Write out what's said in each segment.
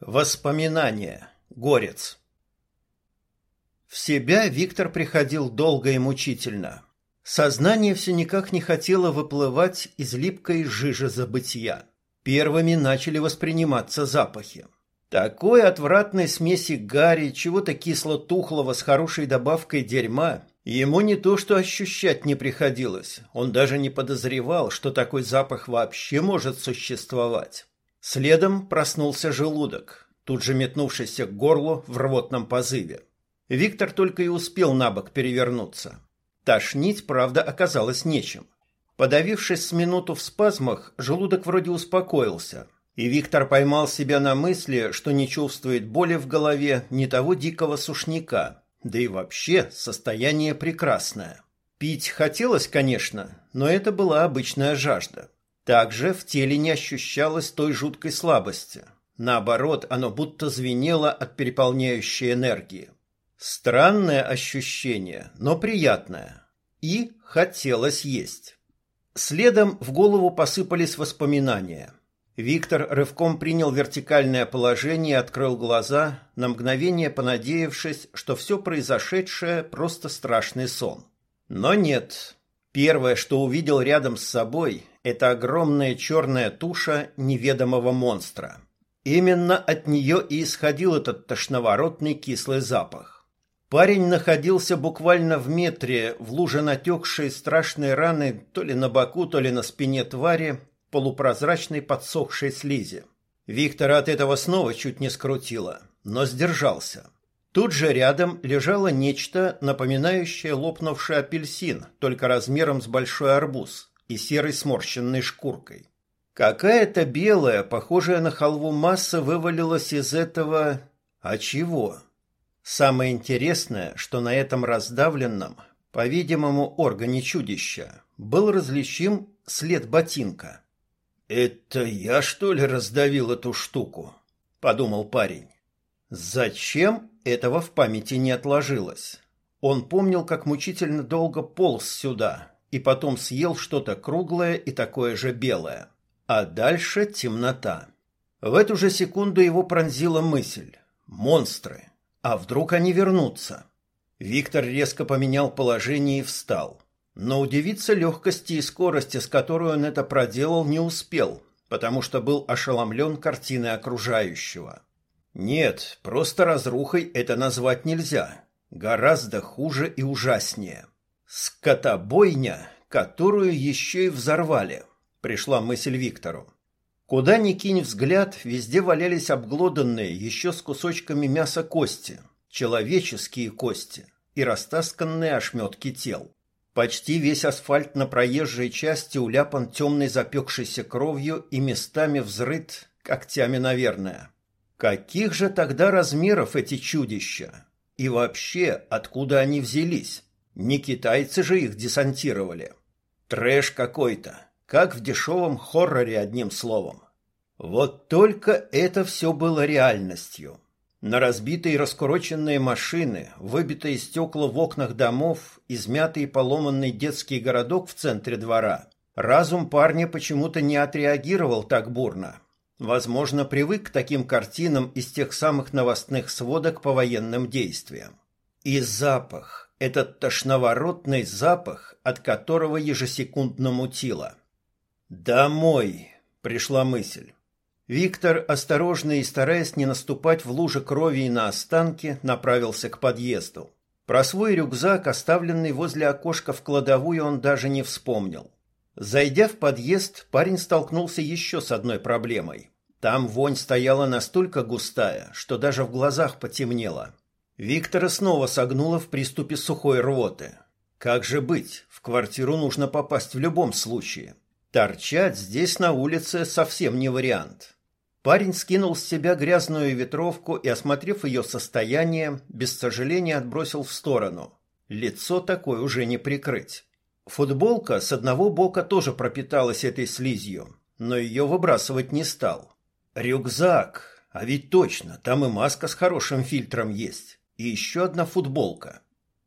Воспоминания. Горец. В себя Виктор приходил долго и мучительно. Сознание все никак не хотело выплывать из липкой жижи забытия. Первыми начали восприниматься запахи. Такой отвратной смеси гари, чего-то кисло-тухлого с хорошей добавкой дерьма, ему не то что ощущать не приходилось, он даже не подозревал, что такой запах вообще может существовать. Следом проснулся желудок, тут же метнувшийся к горлу в рвотном позыве. Виктор только и успел на бок перевернуться. Тошнить, правда, оказалось нечем. Подавившись с минуту в спазмах, желудок вроде успокоился, и Виктор поймал себя на мысли, что не чувствует боли в голове ни того дикого сушняка, да и вообще состояние прекрасное. Пить хотелось, конечно, но это была обычная жажда. Также в теле не ощущалось той жуткой слабости. Наоборот, оно будто звенело от переполняющей энергии. Странное ощущение, но приятное. И хотелось есть. Следом в голову посыпались воспоминания. Виктор рывком принял вертикальное положение и открыл глаза, на мгновение понадеявшись, что все произошедшее просто страшный сон. Но нет. Первое, что увидел рядом с собой, это огромная черная туша неведомого монстра. Именно от нее и исходил этот тошноворотный кислый запах. Парень находился буквально в метре в луже натекшей страшной раны то ли на боку, то ли на спине твари, полупрозрачной подсохшей слизи. Виктора от этого снова чуть не скрутило, но сдержался. Тут же рядом лежало нечто, напоминающее лопнувший апельсин, только размером с большой арбуз и серой сморщенной шкуркой. Какая-то белая, похожая на халву масса вывалилась из этого... А чего? Самое интересное, что на этом раздавленном, по-видимому, органе чудища был различим след ботинка. «Это я, что ли, раздавил эту штуку?» — подумал парень. Зачем этого в памяти не отложилось? Он помнил, как мучительно долго полз сюда, и потом съел что-то круглое и такое же белое. А дальше темнота. В эту же секунду его пронзила мысль. Монстры. А вдруг они вернутся? Виктор резко поменял положение и встал. Но удивиться легкости и скорости, с которой он это проделал, не успел, потому что был ошеломлен картиной окружающего. Нет, просто разрухой это назвать нельзя. Гораздо хуже и ужаснее. Скотобойня, которую еще и взорвали, пришла мысль Виктору. Куда ни кинь взгляд, везде валялись обглоданные еще с кусочками мяса кости, человеческие кости и растасканные ошметки тел. Почти весь асфальт на проезжей части уляпан темной запекшейся кровью и местами взрыт когтями, наверное. Каких же тогда размеров эти чудища? И вообще, откуда они взялись? Не китайцы же их десантировали. Трэш какой-то, как в дешевом хорроре одним словом. Вот только это все было реальностью. На разбитые и раскуроченные машины, выбитые стекла в окнах домов, измятый и поломанный детский городок в центре двора. Разум парня почему-то не отреагировал так бурно. Возможно, привык к таким картинам из тех самых новостных сводок по военным действиям. И запах, этот тошноворотный запах, от которого ежесекундно мутило. «Домой!» — пришла мысль. Виктор, осторожно и стараясь не наступать в луже крови и на останки, направился к подъезду. Про свой рюкзак, оставленный возле окошка в кладовую, он даже не вспомнил. Зайдя в подъезд, парень столкнулся еще с одной проблемой. Там вонь стояла настолько густая, что даже в глазах потемнело. Виктора снова согнуло в приступе сухой рвоты. Как же быть? В квартиру нужно попасть в любом случае. Торчать здесь на улице совсем не вариант. Парень скинул с себя грязную ветровку и, осмотрев ее состояние, без сожаления отбросил в сторону. Лицо такое уже не прикрыть. Футболка с одного бока тоже пропиталась этой слизью, но ее выбрасывать не стал. Рюкзак, а ведь точно, там и маска с хорошим фильтром есть и еще одна футболка.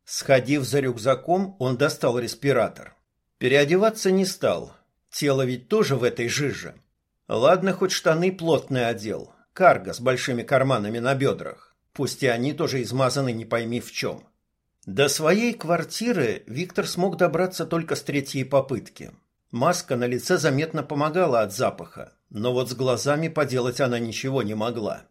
Сходив за рюкзаком, он достал респиратор. Переодеваться не стал. Тело ведь тоже в этой жиже. Ладно, хоть штаны плотные одел. карго с большими карманами на бедрах, пусть и они тоже измазаны не пойми в чем. До своей квартиры Виктор смог добраться только с третьей попытки. Маска на лице заметно помогала от запаха, но вот с глазами поделать она ничего не могла.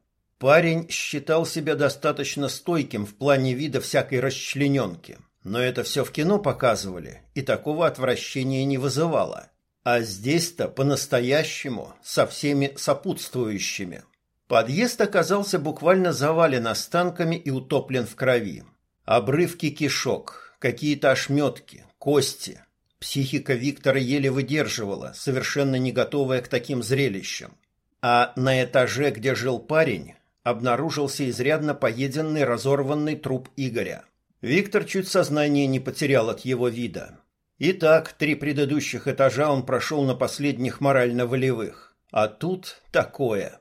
Парень считал себя достаточно стойким в плане вида всякой расчлененки, но это все в кино показывали, и такого отвращения не вызывало. А здесь-то по-настоящему, со всеми сопутствующими. Подъезд оказался буквально завален останками и утоплен в крови. Обрывки кишок, какие-то ошметки, кости. Психика Виктора еле выдерживала, совершенно не готовая к таким зрелищам. А на этаже, где жил парень, обнаружился изрядно поеденный разорванный труп Игоря. Виктор чуть сознание не потерял от его вида. Итак, три предыдущих этажа он прошел на последних морально-волевых. А тут такое.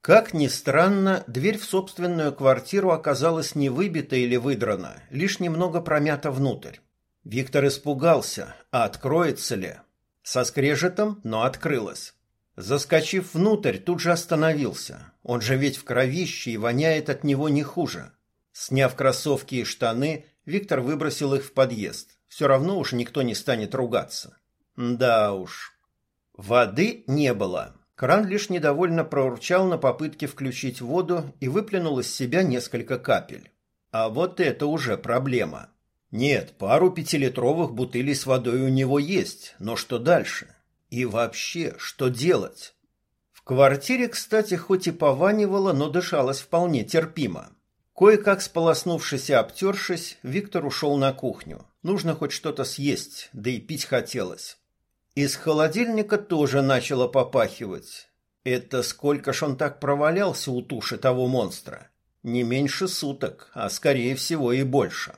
Как ни странно, дверь в собственную квартиру оказалась не выбита или выдрана, лишь немного промята внутрь. Виктор испугался, а откроется ли? Со скрежетом, но открылась. Заскочив внутрь, тут же остановился. Он же ведь в кровище и воняет от него не хуже. Сняв кроссовки и штаны, Виктор выбросил их в подъезд. Все равно уж никто не станет ругаться. Да уж. Воды не было. Кран лишь недовольно проурчал на попытке включить воду и выплюнул из себя несколько капель. А вот это уже проблема. Нет, пару пятилитровых бутылей с водой у него есть, но что дальше? И вообще, что делать? В квартире, кстати, хоть и пованивало, но дышалось вполне терпимо. Кое-как сполоснувшись и обтершись, Виктор ушел на кухню. Нужно хоть что-то съесть, да и пить хотелось. Из холодильника тоже начало попахивать. Это сколько ж он так провалялся у туши того монстра? Не меньше суток, а скорее всего и больше.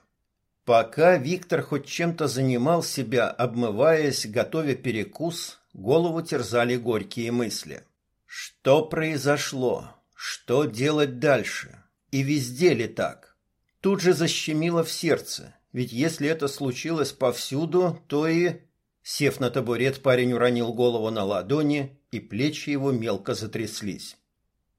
Пока Виктор хоть чем-то занимал себя, обмываясь, готовя перекус, голову терзали горькие мысли. Что произошло? Что делать дальше? И везде ли так? Тут же защемило в сердце, ведь если это случилось повсюду, то и... Сев на табурет, парень уронил голову на ладони, и плечи его мелко затряслись.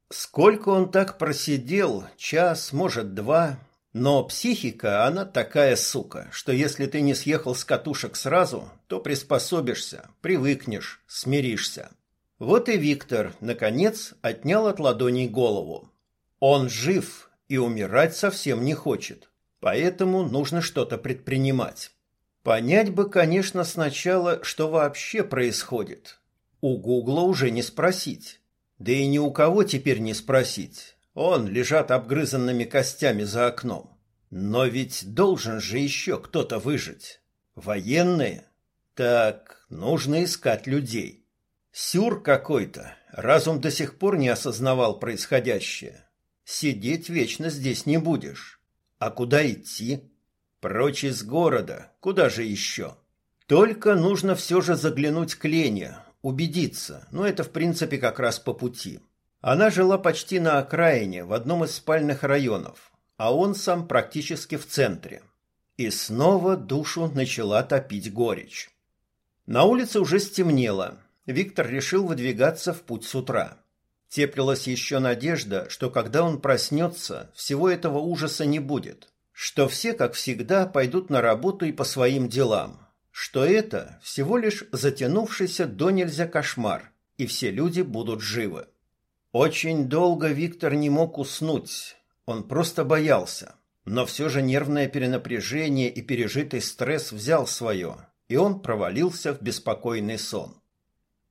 Сколько он так просидел, час, может, два, но психика, она такая сука, что если ты не съехал с катушек сразу, то приспособишься, привыкнешь, смиришься. Вот и Виктор, наконец, отнял от ладоней голову. Он жив и умирать совсем не хочет, поэтому нужно что-то предпринимать. Понять бы, конечно, сначала, что вообще происходит. У Гугла уже не спросить. Да и ни у кого теперь не спросить. Он лежат обгрызанными костями за окном. Но ведь должен же еще кто-то выжить. Военные? Так, нужно искать людей. Сюр какой-то. Разум до сих пор не осознавал происходящее. Сидеть вечно здесь не будешь. А куда идти? Прочь из города. Куда же еще? Только нужно все же заглянуть к Лене, убедиться. Но это, в принципе, как раз по пути. Она жила почти на окраине, в одном из спальных районов, а он сам практически в центре. И снова душу начала топить горечь. На улице уже стемнело. Виктор решил выдвигаться в путь с утра. Теплилась еще надежда, что когда он проснется, всего этого ужаса не будет, что все, как всегда, пойдут на работу и по своим делам, что это всего лишь затянувшийся до нельзя кошмар, и все люди будут живы. Очень долго Виктор не мог уснуть. Он просто боялся. Но все же нервное перенапряжение и пережитый стресс взял свое, и он провалился в беспокойный сон.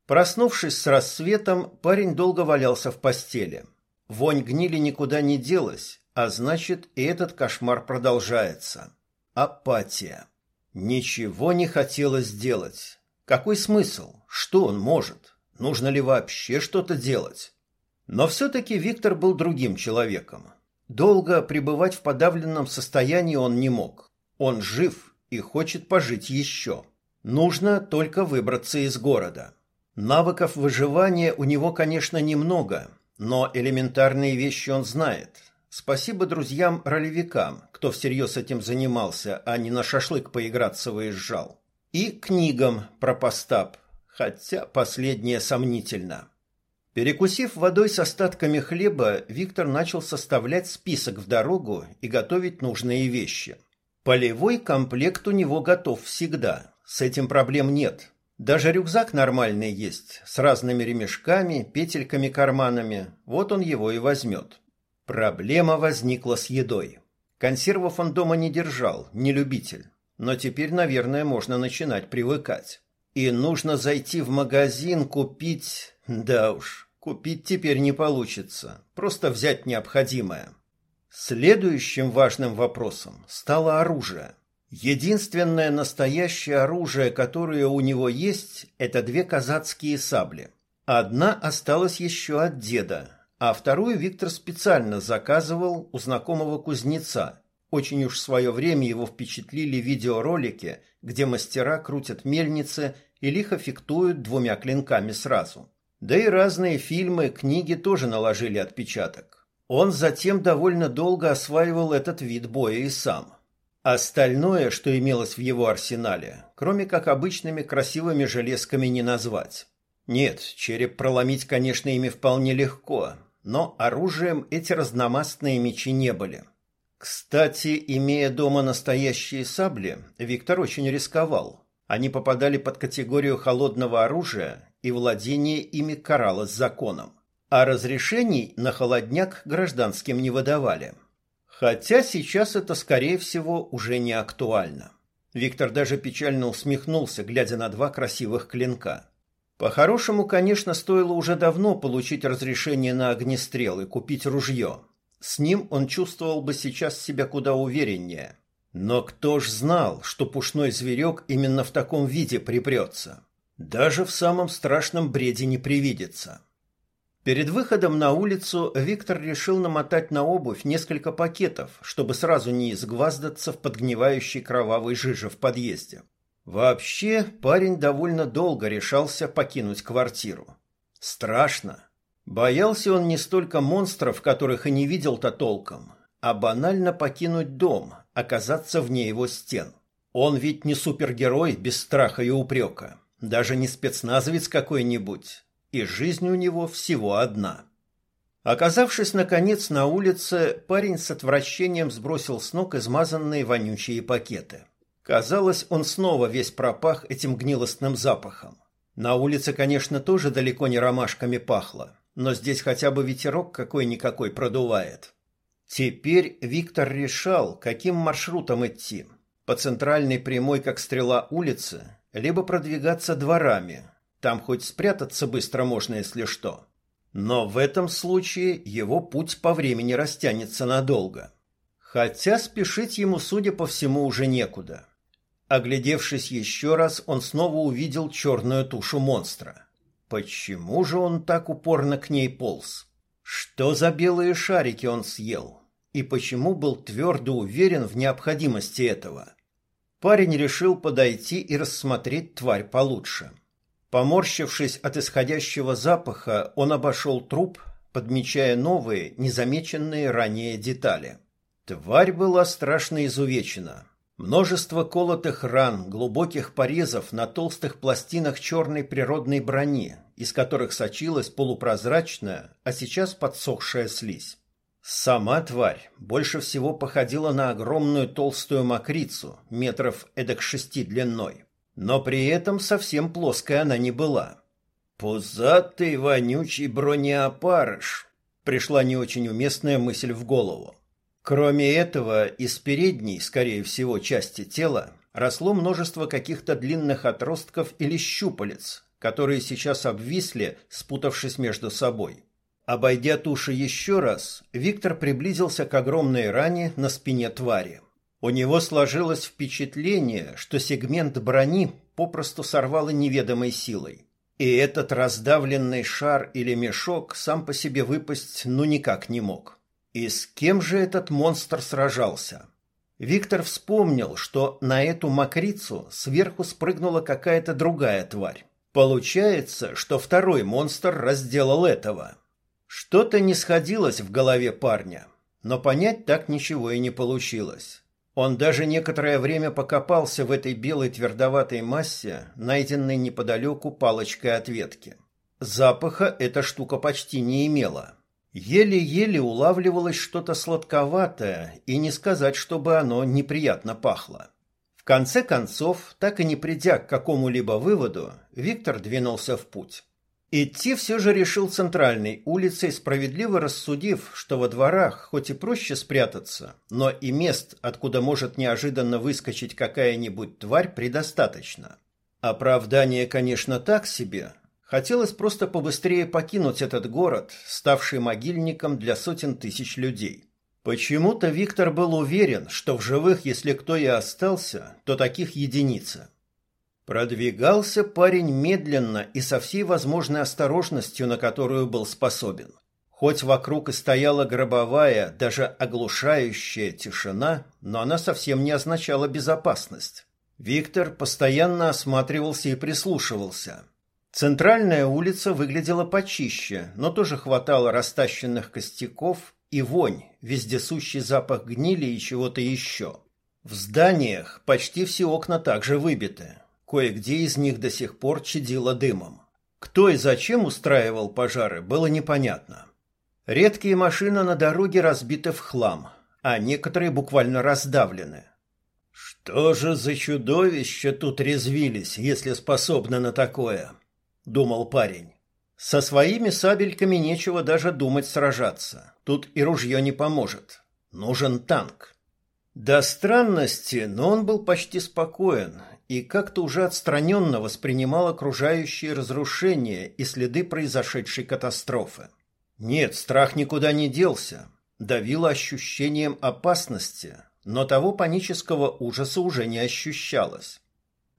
Проснувшись с рассветом, парень долго валялся в постели. Вонь гнили никуда не делась, а значит, и этот кошмар продолжается. Апатия. Ничего не хотелось делать. Какой смысл? Что он может? Нужно ли вообще что-то делать? Но все-таки Виктор был другим человеком. Долго пребывать в подавленном состоянии он не мог. Он жив и хочет пожить еще. Нужно только выбраться из города. Навыков выживания у него, конечно, немного, но элементарные вещи он знает. Спасибо друзьям-ролевикам, кто всерьез этим занимался, а не на шашлык поиграться выезжал. И книгам про постап, хотя последнее сомнительно. Перекусив водой с остатками хлеба, Виктор начал составлять список в дорогу и готовить нужные вещи. Полевой комплект у него готов всегда, с этим проблем нет. Даже рюкзак нормальный есть, с разными ремешками, петельками-карманами, вот он его и возьмет. Проблема возникла с едой. Консервов он дома не держал, не любитель, но теперь, наверное, можно начинать привыкать. И нужно зайти в магазин купить... Да уж, Купить теперь не получится, просто взять необходимое. Следующим важным вопросом стало оружие. Единственное настоящее оружие, которое у него есть, это две казацкие сабли. Одна осталась еще от деда, а вторую Виктор специально заказывал у знакомого кузнеца. Очень уж в свое время его впечатлили видеоролики, где мастера крутят мельницы и лихо фехтуют двумя клинками сразу. Да и разные фильмы, книги тоже наложили отпечаток. Он затем довольно долго осваивал этот вид боя и сам. Остальное, что имелось в его арсенале, кроме как обычными красивыми железками не назвать. Нет, череп проломить, конечно, ими вполне легко, но оружием эти разномастные мечи не были. Кстати, имея дома настоящие сабли, Виктор очень рисковал. Они попадали под категорию холодного оружия и владение ими каралось законом, а разрешений на холодняк гражданским не выдавали. Хотя сейчас это, скорее всего, уже не актуально. Виктор даже печально усмехнулся, глядя на два красивых клинка. По-хорошему, конечно, стоило уже давно получить разрешение на огнестрел и купить ружье. С ним он чувствовал бы сейчас себя куда увереннее. Но кто ж знал, что пушной зверек именно в таком виде припрется? Даже в самом страшном бреде не привидится. Перед выходом на улицу Виктор решил намотать на обувь несколько пакетов, чтобы сразу не изгваздаться в подгнивающей кровавой жиже в подъезде. Вообще, парень довольно долго решался покинуть квартиру. Страшно. Боялся он не столько монстров, которых и не видел-то толком, а банально покинуть дом, оказаться вне его стен. Он ведь не супергерой без страха и упрека даже не спецназовец какой-нибудь, и жизнь у него всего одна. Оказавшись, наконец, на улице, парень с отвращением сбросил с ног измазанные вонючие пакеты. Казалось, он снова весь пропах этим гнилостным запахом. На улице, конечно, тоже далеко не ромашками пахло, но здесь хотя бы ветерок какой-никакой продувает. Теперь Виктор решал, каким маршрутом идти. По центральной прямой, как стрела улице, либо продвигаться дворами. Там хоть спрятаться быстро можно, если что. Но в этом случае его путь по времени растянется надолго. Хотя спешить ему, судя по всему, уже некуда. Оглядевшись еще раз, он снова увидел черную тушу монстра. Почему же он так упорно к ней полз? Что за белые шарики он съел? И почему был твердо уверен в необходимости этого? Парень решил подойти и рассмотреть тварь получше. Поморщившись от исходящего запаха, он обошел труп, подмечая новые, незамеченные ранее детали. Тварь была страшно изувечена. Множество колотых ран, глубоких порезов на толстых пластинах черной природной брони, из которых сочилась полупрозрачная, а сейчас подсохшая слизь. Сама тварь больше всего походила на огромную толстую мокрицу, метров эдак шести длиной. Но при этом совсем плоская она не была. «Пузатый вонючий бронеопарыш», — пришла не очень уместная мысль в голову. Кроме этого, из передней, скорее всего, части тела росло множество каких-то длинных отростков или щупалец, которые сейчас обвисли, спутавшись между собой. Обойдя туши еще раз, Виктор приблизился к огромной ране на спине твари. У него сложилось впечатление, что сегмент брони попросту сорвало неведомой силой. И этот раздавленный шар или мешок сам по себе выпасть ну никак не мог. И с кем же этот монстр сражался? Виктор вспомнил, что на эту мокрицу сверху спрыгнула какая-то другая тварь. Получается, что второй монстр разделал этого. Что-то не сходилось в голове парня, но понять так ничего и не получилось. Он даже некоторое время покопался в этой белой твердоватой массе, найденной неподалеку палочкой от ветки. Запаха эта штука почти не имела. Еле-еле улавливалось что-то сладковатое, и не сказать, чтобы оно неприятно пахло. В конце концов, так и не придя к какому-либо выводу, Виктор двинулся в путь. Идти все же решил центральной улицей, справедливо рассудив, что во дворах хоть и проще спрятаться, но и мест, откуда может неожиданно выскочить какая-нибудь тварь, предостаточно. Оправдание, конечно, так себе. Хотелось просто побыстрее покинуть этот город, ставший могильником для сотен тысяч людей. Почему-то Виктор был уверен, что в живых, если кто и остался, то таких единица. Продвигался парень медленно и со всей возможной осторожностью, на которую был способен. Хоть вокруг и стояла гробовая, даже оглушающая тишина, но она совсем не означала безопасность. Виктор постоянно осматривался и прислушивался. Центральная улица выглядела почище, но тоже хватало растащенных костяков и вонь, вездесущий запах гнили и чего-то еще. В зданиях почти все окна также выбиты. Кое-где из них до сих пор чадило дымом. Кто и зачем устраивал пожары, было непонятно. Редкие машины на дороге разбиты в хлам, а некоторые буквально раздавлены. «Что же за чудовища тут резвились, если способны на такое?» — думал парень. «Со своими сабельками нечего даже думать сражаться. Тут и ружье не поможет. Нужен танк». До странности, но он был почти спокоен и как-то уже отстраненно воспринимал окружающие разрушения и следы произошедшей катастрофы. Нет, страх никуда не делся, давило ощущением опасности, но того панического ужаса уже не ощущалось.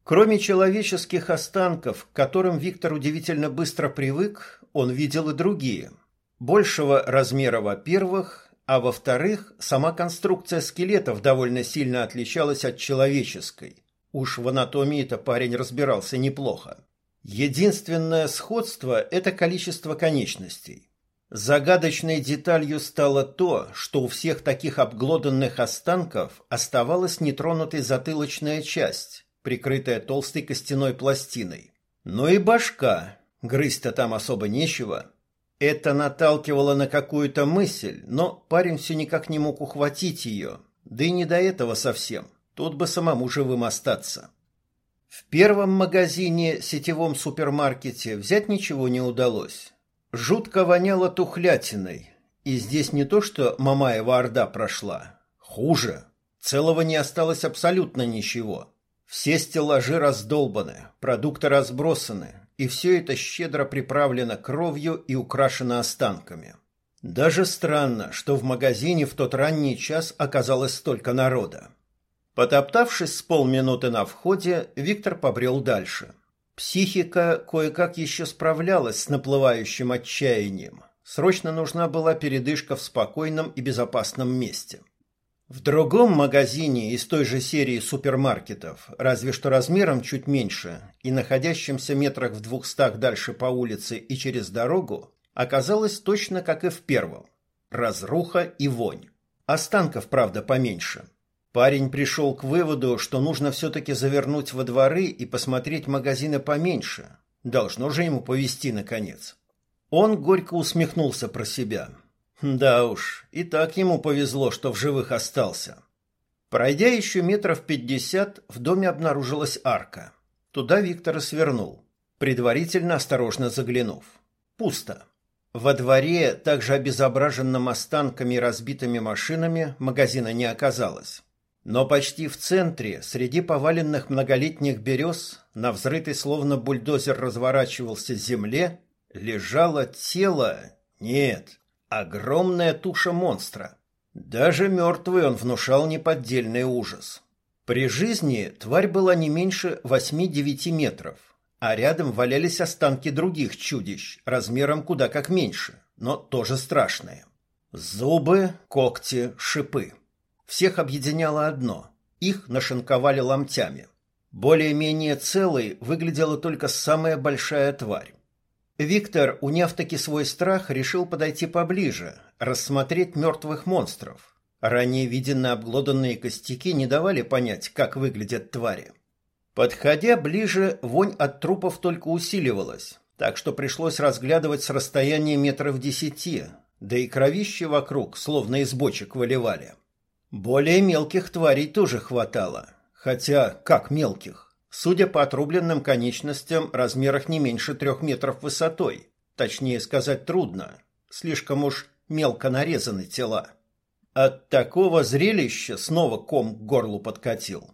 Кроме человеческих останков, к которым Виктор удивительно быстро привык, он видел и другие. Большего размера, во-первых, а во-вторых, сама конструкция скелетов довольно сильно отличалась от человеческой – Уж в анатомии-то парень разбирался неплохо. Единственное сходство – это количество конечностей. Загадочной деталью стало то, что у всех таких обглоданных останков оставалась нетронутой затылочная часть, прикрытая толстой костяной пластиной. Но и башка, грызть-то там особо нечего. Это наталкивало на какую-то мысль, но парень все никак не мог ухватить ее, да и не до этого совсем – Тут бы самому живым остаться. В первом магазине, сетевом супермаркете, взять ничего не удалось. Жутко воняло тухлятиной. И здесь не то, что Мамаева Орда прошла. Хуже. Целого не осталось абсолютно ничего. Все стеллажи раздолбаны, продукты разбросаны, и все это щедро приправлено кровью и украшено останками. Даже странно, что в магазине в тот ранний час оказалось столько народа. Потоптавшись с полминуты на входе, Виктор побрел дальше. Психика кое-как еще справлялась с наплывающим отчаянием. Срочно нужна была передышка в спокойном и безопасном месте. В другом магазине из той же серии супермаркетов, разве что размером чуть меньше, и находящимся метрах в двухстах дальше по улице и через дорогу, оказалось точно как и в первом. Разруха и вонь. Останков, правда, поменьше. Парень пришел к выводу, что нужно все-таки завернуть во дворы и посмотреть магазины поменьше. Должно же ему повезти, наконец. Он горько усмехнулся про себя. Да уж, и так ему повезло, что в живых остался. Пройдя еще метров пятьдесят, в доме обнаружилась арка. Туда Виктор свернул, предварительно осторожно заглянув. Пусто. Во дворе, также обезображенным останками и разбитыми машинами, магазина не оказалось. Но почти в центре, среди поваленных многолетних берез, на взрытой словно бульдозер разворачивался земле, лежало тело, нет, огромная туша монстра. Даже мертвый он внушал неподдельный ужас. При жизни тварь была не меньше 8-9 метров, а рядом валялись останки других чудищ, размером куда как меньше, но тоже страшные. Зубы, когти, шипы. Всех объединяло одно – их нашинковали ломтями. Более-менее целой выглядела только самая большая тварь. Виктор, уняв таки свой страх, решил подойти поближе, рассмотреть мертвых монстров. Ранее виденные обглоданные костяки не давали понять, как выглядят твари. Подходя ближе, вонь от трупов только усиливалась, так что пришлось разглядывать с расстояния метров десяти, да и кровище вокруг словно из бочек выливали. Более мелких тварей тоже хватало, хотя как мелких? Судя по отрубленным конечностям, размерах не меньше трех метров высотой. Точнее сказать трудно, слишком уж мелко нарезаны тела. От такого зрелища снова ком к горлу подкатил.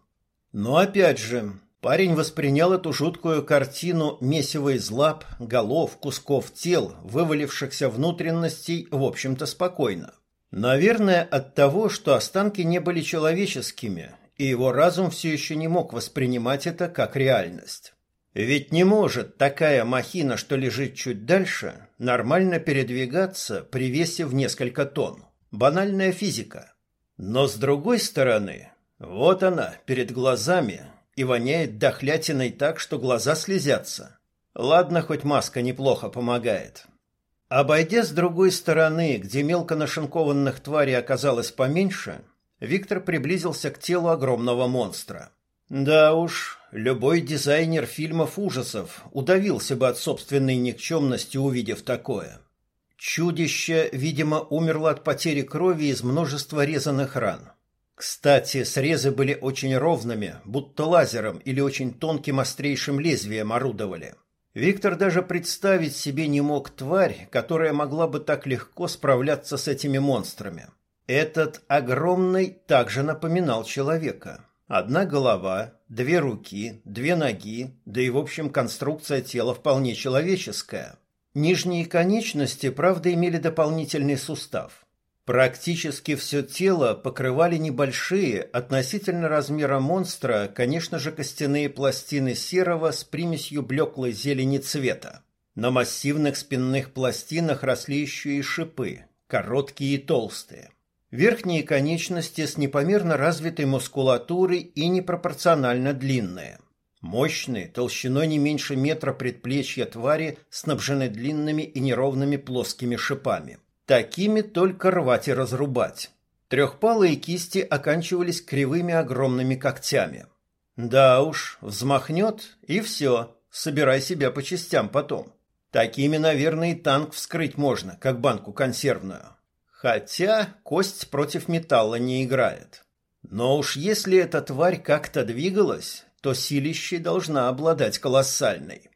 Но опять же, Парень воспринял эту жуткую картину месиво из лап, голов, кусков тел, вывалившихся внутренностей, в общем-то, спокойно. Наверное, от того, что останки не были человеческими, и его разум все еще не мог воспринимать это как реальность. Ведь не может такая махина, что лежит чуть дальше, нормально передвигаться при весе в несколько тонн. Банальная физика. Но с другой стороны, вот она, перед глазами, и воняет дохлятиной так, что глаза слезятся. Ладно, хоть маска неплохо помогает. Обойдя с другой стороны, где мелко нашинкованных тварей оказалось поменьше, Виктор приблизился к телу огромного монстра. Да уж, любой дизайнер фильмов ужасов удавился бы от собственной никчемности, увидев такое. Чудище, видимо, умерло от потери крови из множества резаных ран. Кстати, срезы были очень ровными, будто лазером или очень тонким острейшим лезвием орудовали. Виктор даже представить себе не мог тварь, которая могла бы так легко справляться с этими монстрами. Этот огромный также напоминал человека. Одна голова, две руки, две ноги, да и в общем конструкция тела вполне человеческая. Нижние конечности, правда, имели дополнительный сустав. Практически все тело покрывали небольшие, относительно размера монстра, конечно же, костяные пластины серого с примесью блеклой зелени цвета. На массивных спинных пластинах росли еще и шипы, короткие и толстые. Верхние конечности с непомерно развитой мускулатурой и непропорционально длинные. Мощные, толщиной не меньше метра предплечья твари снабжены длинными и неровными плоскими шипами. Такими только рвать и разрубать. Трехпалые кисти оканчивались кривыми огромными когтями. Да уж, взмахнет, и все, собирай себя по частям потом. Такими, наверное, и танк вскрыть можно, как банку консервную. Хотя кость против металла не играет. Но уж если эта тварь как-то двигалась, то силищей должна обладать колоссальной.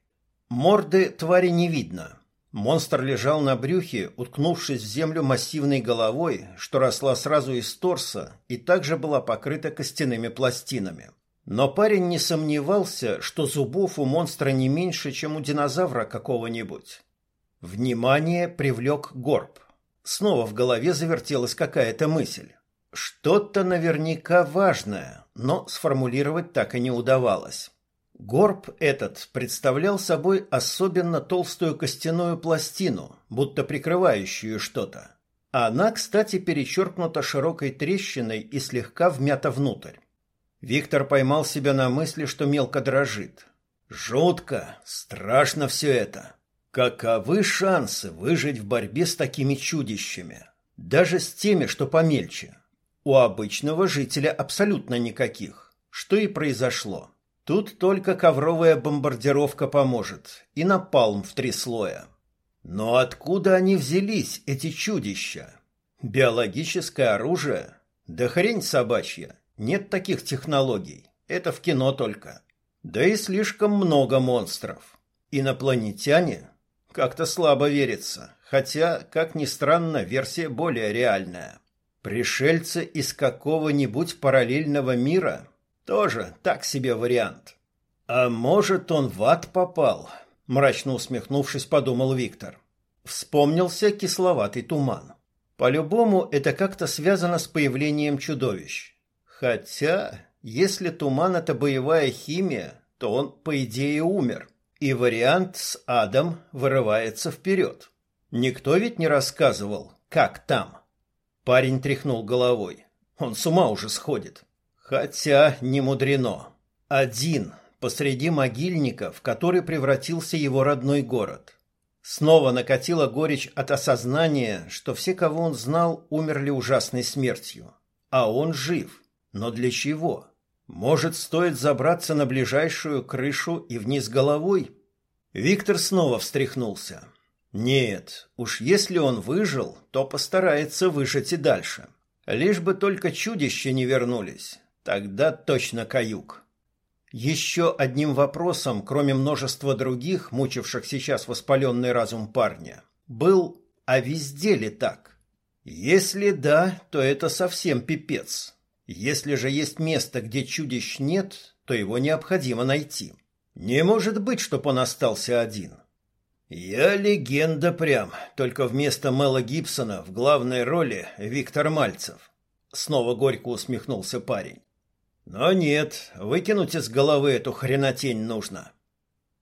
Морды твари не видно, Монстр лежал на брюхе, уткнувшись в землю массивной головой, что росла сразу из торса и также была покрыта костяными пластинами. Но парень не сомневался, что зубов у монстра не меньше, чем у динозавра какого-нибудь. Внимание привлек горб. Снова в голове завертелась какая-то мысль. Что-то наверняка важное, но сформулировать так и не удавалось. Горб этот представлял собой особенно толстую костяную пластину, будто прикрывающую что-то. Она, кстати, перечеркнута широкой трещиной и слегка вмята внутрь. Виктор поймал себя на мысли, что мелко дрожит. Жутко, страшно все это. Каковы шансы выжить в борьбе с такими чудищами? Даже с теми, что помельче. У обычного жителя абсолютно никаких. Что и произошло. Тут только ковровая бомбардировка поможет и напалм в три слоя. Но откуда они взялись, эти чудища? Биологическое оружие? Да хрень собачья. Нет таких технологий. Это в кино только. Да и слишком много монстров. Инопланетяне? Как-то слабо верится. Хотя, как ни странно, версия более реальная. Пришельцы из какого-нибудь параллельного мира? Тоже так себе вариант. А может, он в ад попал? Мрачно усмехнувшись, подумал Виктор. Вспомнился кисловатый туман. По-любому это как-то связано с появлением чудовищ. Хотя, если туман это боевая химия, то он, по идее, умер. И вариант с адом вырывается вперед. Никто ведь не рассказывал, как там. Парень тряхнул головой. Он с ума уже сходит. Хотя не мудрено. Один посреди могильника, в который превратился его родной город. Снова накатила горечь от осознания, что все, кого он знал, умерли ужасной смертью. А он жив. Но для чего? Может, стоит забраться на ближайшую крышу и вниз головой? Виктор снова встряхнулся. Нет, уж если он выжил, то постарается выжить и дальше. Лишь бы только чудища не вернулись. Тогда точно каюк. Еще одним вопросом, кроме множества других, мучивших сейчас воспаленный разум парня, был «А везде ли так?» Если да, то это совсем пипец. Если же есть место, где чудищ нет, то его необходимо найти. Не может быть, чтоб он остался один. Я легенда прям, только вместо Мэла Гибсона в главной роли Виктор Мальцев. Снова горько усмехнулся парень. Но нет, выкинуть из головы эту хренотень нужно.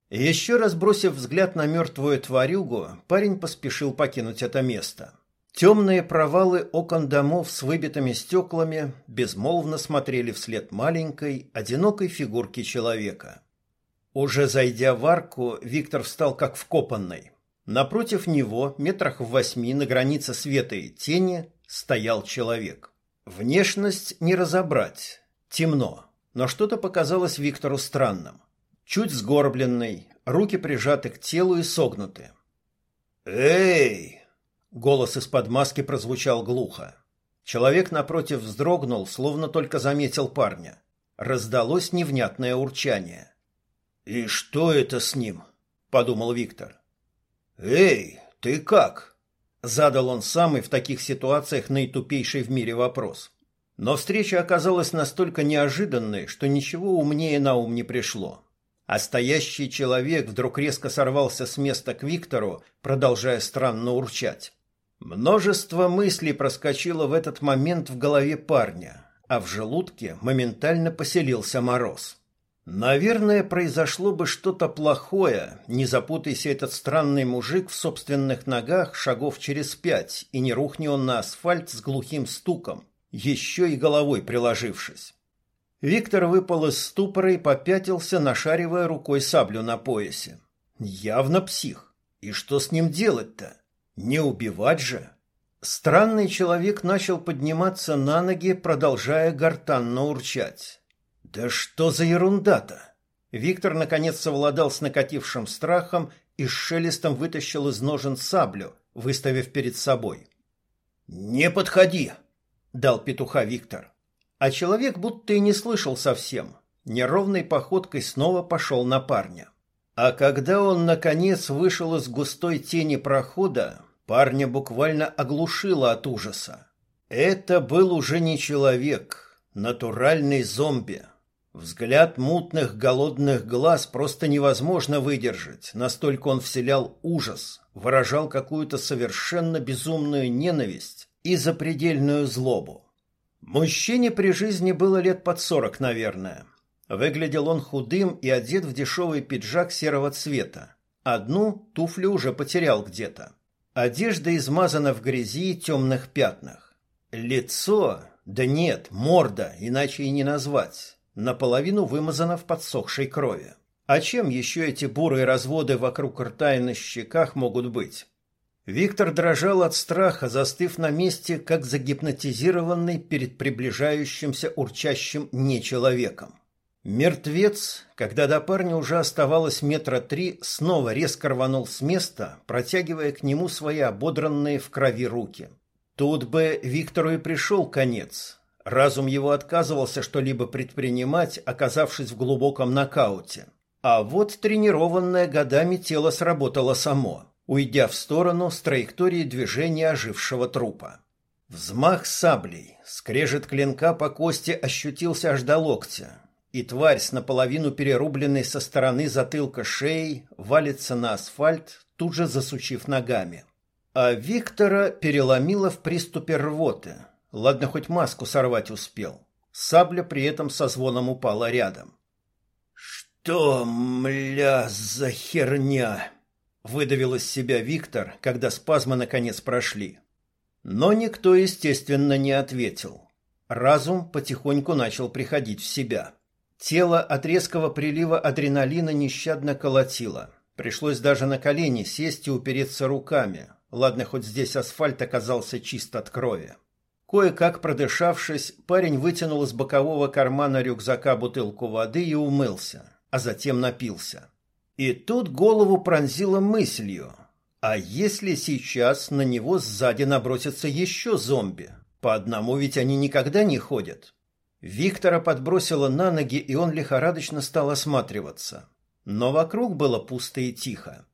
Еще раз бросив взгляд на мертвую тварюгу, парень поспешил покинуть это место. Темные провалы окон домов с выбитыми стеклами безмолвно смотрели вслед маленькой, одинокой фигурки человека. Уже зайдя в арку, Виктор встал как вкопанный. Напротив него, метрах в восьми, на границе света и тени, стоял человек. Внешность не разобрать. Темно. Но что-то показалось Виктору странным. Чуть сгорбленный, руки прижаты к телу и согнуты. «Эй!» Голос из-под маски прозвучал глухо. Человек напротив вздрогнул, словно только заметил парня. Раздалось невнятное урчание. «И что это с ним?» — подумал Виктор. «Эй, ты как?» — задал он самый в таких ситуациях наитупейший в мире вопрос. Но встреча оказалась настолько неожиданной, что ничего умнее на ум не пришло. А стоящий человек вдруг резко сорвался с места к Виктору, продолжая странно урчать. Множество мыслей проскочило в этот момент в голове парня, а в желудке моментально поселился мороз. Наверное, произошло бы что-то плохое, не запутайся этот странный мужик в собственных ногах шагов через пять, и не рухни он на асфальт с глухим стуком, еще и головой приложившись. Виктор выпал из ступора и попятился, нашаривая рукой саблю на поясе. Явно псих. И что с ним делать-то? Не убивать же. Странный человек начал подниматься на ноги, продолжая гортанно урчать. Да что за ерунда-то? Виктор наконец совладал с накатившим страхом и с шелестом вытащил из ножен саблю, выставив перед собой. «Не подходи!» — дал петуха Виктор. А человек будто и не слышал совсем. Неровной походкой снова пошел на парня. А когда он, наконец, вышел из густой тени прохода, Парня буквально оглушило от ужаса. Это был уже не человек, натуральный зомби. Взгляд мутных голодных глаз просто невозможно выдержать, настолько он вселял ужас, выражал какую-то совершенно безумную ненависть и запредельную злобу. Мужчине при жизни было лет под сорок, наверное. Выглядел он худым и одет в дешевый пиджак серого цвета. Одну туфлю уже потерял где-то. Одежда измазана в грязи и темных пятнах. Лицо, да нет, морда, иначе и не назвать, наполовину вымазана в подсохшей крови. А чем еще эти бурые разводы вокруг рта и на щеках могут быть? Виктор дрожал от страха, застыв на месте, как загипнотизированный перед приближающимся урчащим нечеловеком. Мертвец, когда до парня уже оставалось метра три, снова резко рванул с места, протягивая к нему свои ободранные в крови руки. Тут бы Виктору и пришел конец. Разум его отказывался что-либо предпринимать, оказавшись в глубоком нокауте. А вот тренированное годами тело сработало само, уйдя в сторону с траектории движения ожившего трупа. Взмах саблей, скрежет клинка по кости ощутился аж до локтя, и тварь с наполовину перерубленной со стороны затылка шеей валится на асфальт, тут же засучив ногами. А Виктора переломило в приступе рвоты. Ладно, хоть маску сорвать успел. Сабля при этом со звоном упала рядом. «Что, мля, за херня?» Выдавил из себя Виктор, когда спазмы наконец прошли. Но никто, естественно, не ответил. Разум потихоньку начал приходить в себя. Тело от резкого прилива адреналина нещадно колотило. Пришлось даже на колени сесть и упереться руками. Ладно, хоть здесь асфальт оказался чист от крови. Кое-как продышавшись, парень вытянул из бокового кармана рюкзака бутылку воды и умылся, а затем напился. И тут голову пронзила мыслью. А если сейчас на него сзади набросятся еще зомби? По одному ведь они никогда не ходят. Виктора подбросило на ноги, и он лихорадочно стал осматриваться. Но вокруг было пусто и тихо.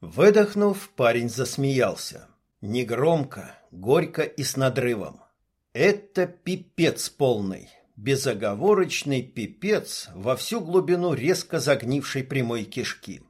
Выдохнув, парень засмеялся. Негромко, горько и с надрывом. Это пипец полный, безоговорочный пипец во всю глубину резко загнившей прямой кишки.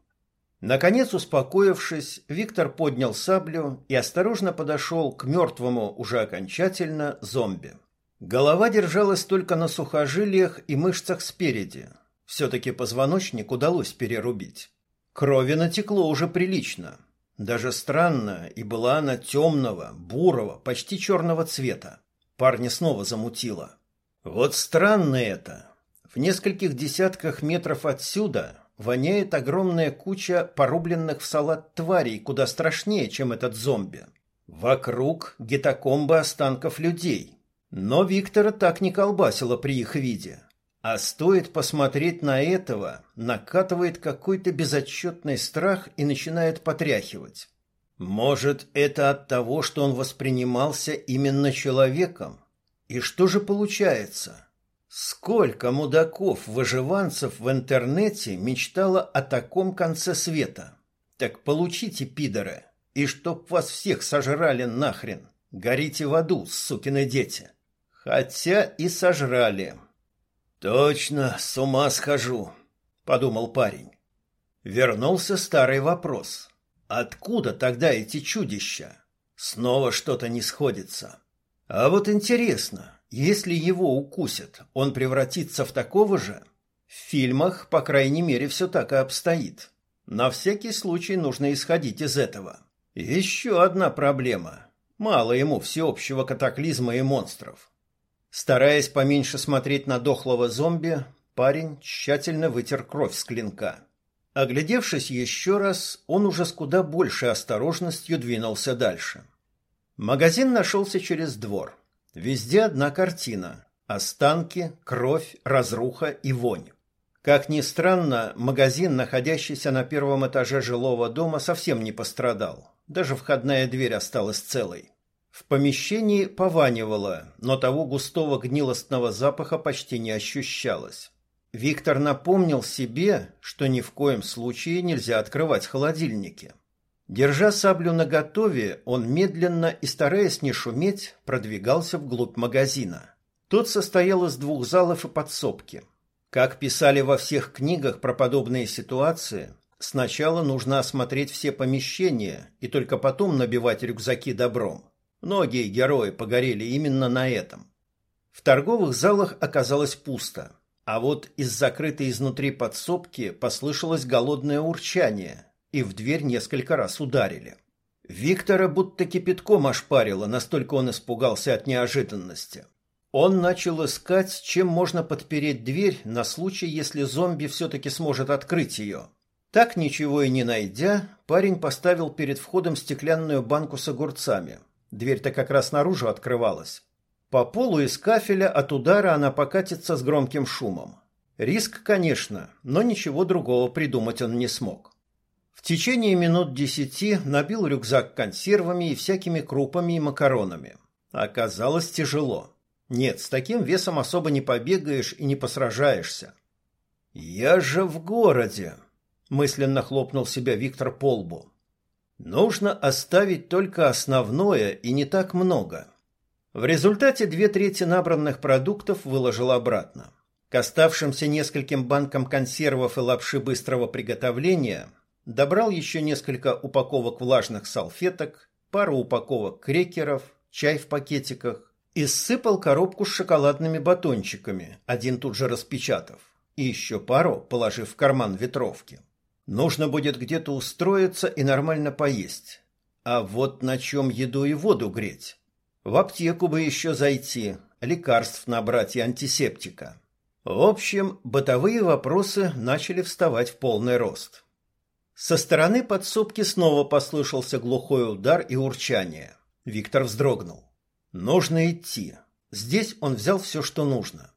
Наконец, успокоившись, Виктор поднял саблю и осторожно подошел к мертвому уже окончательно зомби. Голова держалась только на сухожилиях и мышцах спереди. Все-таки позвоночник удалось перерубить. Крови натекло уже прилично. Даже странно, и была она темного, бурого, почти черного цвета. Парня снова замутило. Вот странно это. В нескольких десятках метров отсюда воняет огромная куча порубленных в салат тварей, куда страшнее, чем этот зомби. Вокруг гетокомбы останков людей. Но Виктора так не колбасило при их виде. А стоит посмотреть на этого, накатывает какой-то безотчетный страх и начинает потряхивать. Может, это от того, что он воспринимался именно человеком? И что же получается? Сколько мудаков-выживанцев в интернете мечтало о таком конце света? Так получите, пидоры, и чтоб вас всех сожрали нахрен. Горите в аду, сукины дети. Хотя и сожрали. Точно, с ума схожу, подумал парень. Вернулся старый вопрос. Откуда тогда эти чудища? Снова что-то не сходится. А вот интересно, если его укусят, он превратится в такого же? В фильмах, по крайней мере, все так и обстоит. На всякий случай нужно исходить из этого. Еще одна проблема. Мало ему всеобщего катаклизма и монстров. Стараясь поменьше смотреть на дохлого зомби, парень тщательно вытер кровь с клинка. Оглядевшись еще раз, он уже с куда большей осторожностью двинулся дальше. Магазин нашелся через двор. Везде одна картина. Останки, кровь, разруха и вонь. Как ни странно, магазин, находящийся на первом этаже жилого дома, совсем не пострадал. Даже входная дверь осталась целой. В помещении пованивало, но того густого гнилостного запаха почти не ощущалось. Виктор напомнил себе, что ни в коем случае нельзя открывать холодильники. Держа саблю наготове, он медленно и стараясь не шуметь, продвигался вглубь магазина. Тот состоял из двух залов и подсобки. Как писали во всех книгах про подобные ситуации, сначала нужно осмотреть все помещения и только потом набивать рюкзаки добром. Многие герои погорели именно на этом. В торговых залах оказалось пусто. А вот из закрытой изнутри подсобки послышалось голодное урчание, и в дверь несколько раз ударили. Виктора будто кипятком ошпарило, настолько он испугался от неожиданности. Он начал искать, чем можно подпереть дверь на случай, если зомби все-таки сможет открыть ее. Так ничего и не найдя, парень поставил перед входом стеклянную банку с огурцами. Дверь-то как раз наружу открывалась. По полу из кафеля от удара она покатится с громким шумом. Риск, конечно, но ничего другого придумать он не смог. В течение минут десяти набил рюкзак консервами и всякими крупами и макаронами. Оказалось тяжело. Нет, с таким весом особо не побегаешь и не посражаешься. «Я же в городе!» – мысленно хлопнул себя Виктор по лбу. «Нужно оставить только основное и не так много. В результате две трети набранных продуктов выложил обратно. К оставшимся нескольким банкам консервов и лапши быстрого приготовления добрал еще несколько упаковок влажных салфеток, пару упаковок крекеров, чай в пакетиках и сыпал коробку с шоколадными батончиками, один тут же распечатав, и еще пару положив в карман ветровки. Нужно будет где-то устроиться и нормально поесть. А вот на чем еду и воду греть? В аптеку бы еще зайти, лекарств набрать и антисептика. В общем, бытовые вопросы начали вставать в полный рост. Со стороны подсобки снова послышался глухой удар и урчание. Виктор вздрогнул. Нужно идти. Здесь он взял все, что нужно.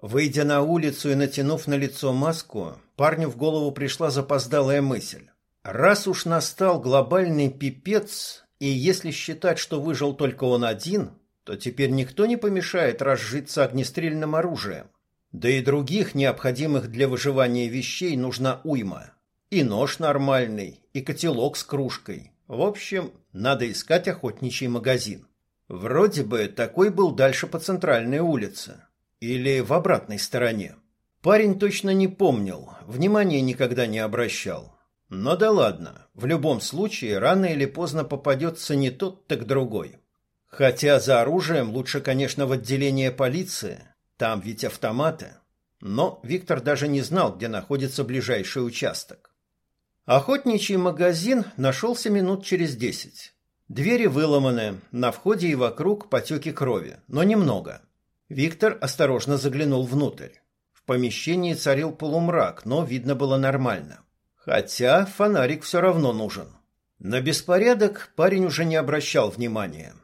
Выйдя на улицу и натянув на лицо маску, парню в голову пришла запоздалая мысль. Раз уж настал глобальный пипец, и если считать, что выжил только он один, то теперь никто не помешает разжиться огнестрельным оружием. Да и других необходимых для выживания вещей нужна уйма. И нож нормальный, и котелок с кружкой. В общем, надо искать охотничий магазин. Вроде бы такой был дальше по центральной улице. Или в обратной стороне. Парень точно не помнил, внимания никогда не обращал. Но да ладно, в любом случае рано или поздно попадется не тот, так другой. Хотя за оружием лучше, конечно, в отделение полиции, там ведь автоматы. Но Виктор даже не знал, где находится ближайший участок. Охотничий магазин нашелся минут через десять. Двери выломаны, на входе и вокруг потеки крови, но немного. Виктор осторожно заглянул внутрь. В помещении царил полумрак, но видно было нормально. Хотя фонарик все равно нужен. На беспорядок парень уже не обращал внимания.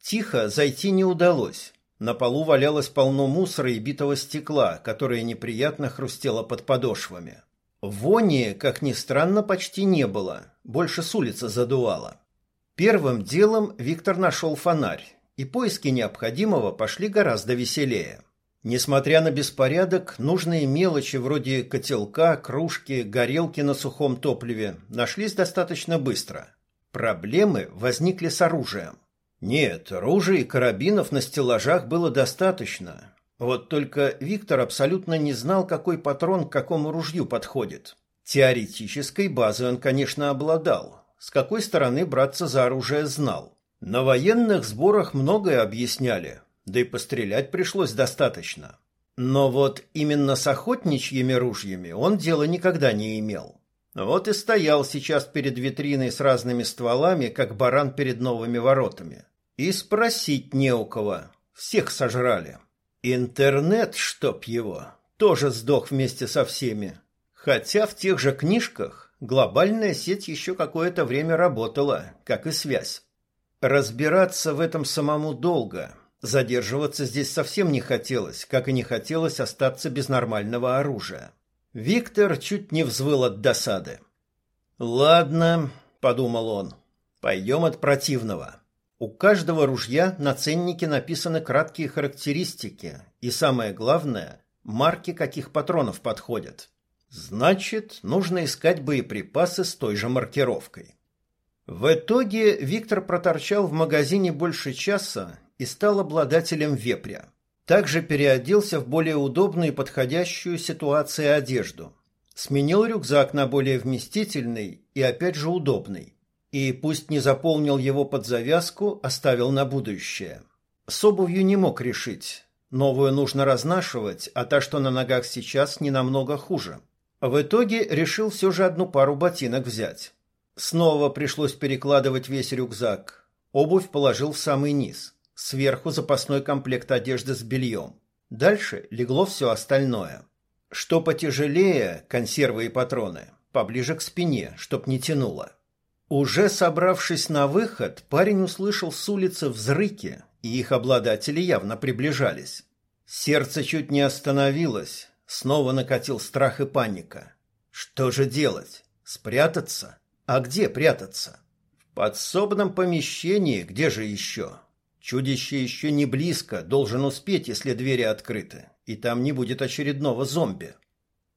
Тихо зайти не удалось. На полу валялось полно мусора и битого стекла, которое неприятно хрустело под подошвами. Вони, как ни странно, почти не было, больше с улицы задувало. Первым делом Виктор нашел фонарь, и поиски необходимого пошли гораздо веселее. Несмотря на беспорядок, нужные мелочи вроде котелка, кружки, горелки на сухом топливе нашлись достаточно быстро. Проблемы возникли с оружием. Нет, ружей и карабинов на стеллажах было достаточно, вот только Виктор абсолютно не знал, какой патрон к какому ружью подходит. Теоретической базой он, конечно, обладал. С какой стороны браться за оружие знал. На военных сборах многое объясняли, да и пострелять пришлось достаточно. Но вот именно с охотничьими ружьями он дела никогда не имел. Вот и стоял сейчас перед витриной с разными стволами, как баран перед новыми воротами. И спросить не у кого. Всех сожрали. Интернет, чтоб его, тоже сдох вместе со всеми. Хотя в тех же книжках глобальная сеть еще какое-то время работала, как и связь. Разбираться в этом самому долго. Задерживаться здесь совсем не хотелось, как и не хотелось остаться без нормального оружия. Виктор чуть не взвыл от досады. «Ладно», — подумал он, — «пойдем от противного». У каждого ружья на ценнике написаны краткие характеристики и, самое главное, марки каких патронов подходят. Значит, нужно искать боеприпасы с той же маркировкой. В итоге Виктор проторчал в магазине больше часа и стал обладателем вепря. Также переоделся в более удобную и подходящую ситуации одежду. Сменил рюкзак на более вместительный и опять же удобный. И пусть не заполнил его под завязку, оставил на будущее. С обувью не мог решить. Новую нужно разнашивать, а та, что на ногах сейчас, не намного хуже. В итоге решил все же одну пару ботинок взять. Снова пришлось перекладывать весь рюкзак. Обувь положил в самый низ. Сверху запасной комплект одежды с бельем. Дальше легло все остальное. Что потяжелее, консервы и патроны, поближе к спине, чтоб не тянуло. Уже собравшись на выход, парень услышал с улицы взрыки, и их обладатели явно приближались. Сердце чуть не остановилось, снова накатил страх и паника. Что же делать? Спрятаться? А где прятаться? В подсобном помещении, где же еще? Чудище еще не близко, должен успеть, если двери открыты, и там не будет очередного зомби.